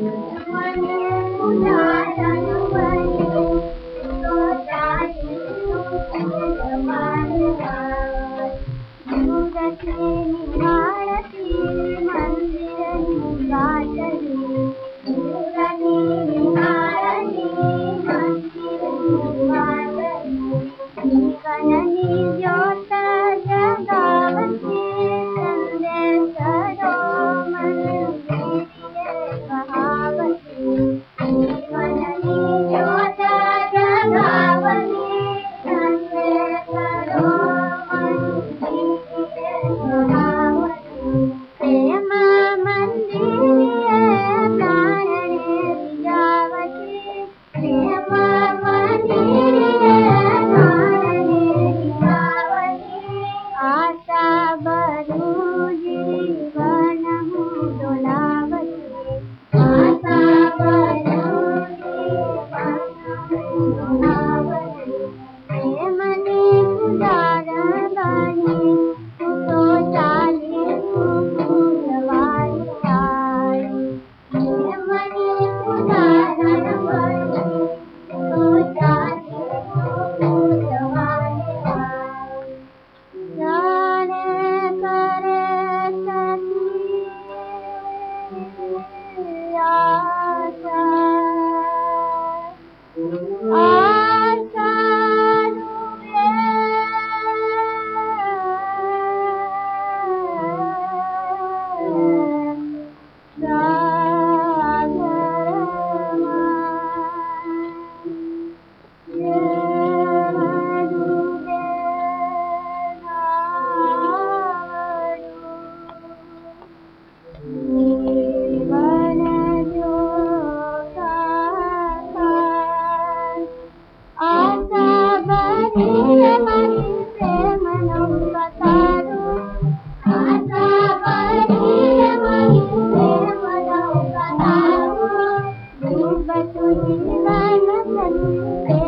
मुदाया मुदाया तोताय Oh. Bye-bye, sweetie. bye